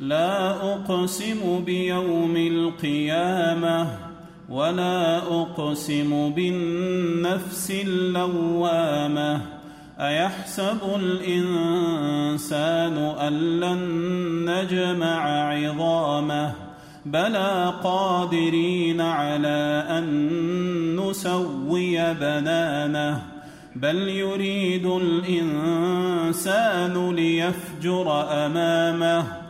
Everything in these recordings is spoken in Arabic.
لا أقسم بيوم القيامة ولا أقسم بالنفس اللوامة. أيحسب الإنسان أن لن نجمع عظامه؟ بلى قادرين على أن نسوي بنانه. بل يريد الإنسان ليفجر أمامه.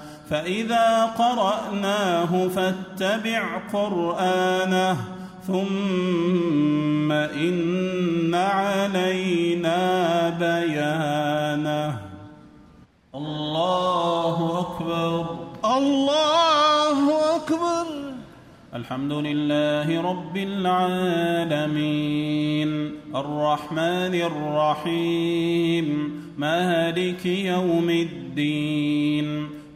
فإذا قرأناه فاتبع قرآنه ثم إن علينا بيانه. الله أكبر. الله أكبر. الحمد لله رب العالمين. الرحمن الرحيم. مالك يوم الدين.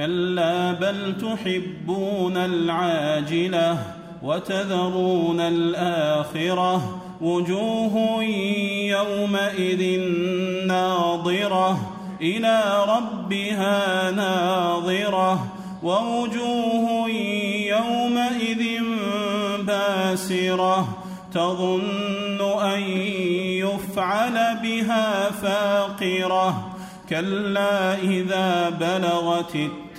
كلا بل تحبون العاجلة وتذرون الآخرة وجوه يومئذ ناظرة إلى ربها ناظرة ووجوه يومئذ باسرة تظن أن يفعل بها فاقرة كلا إذا بلغت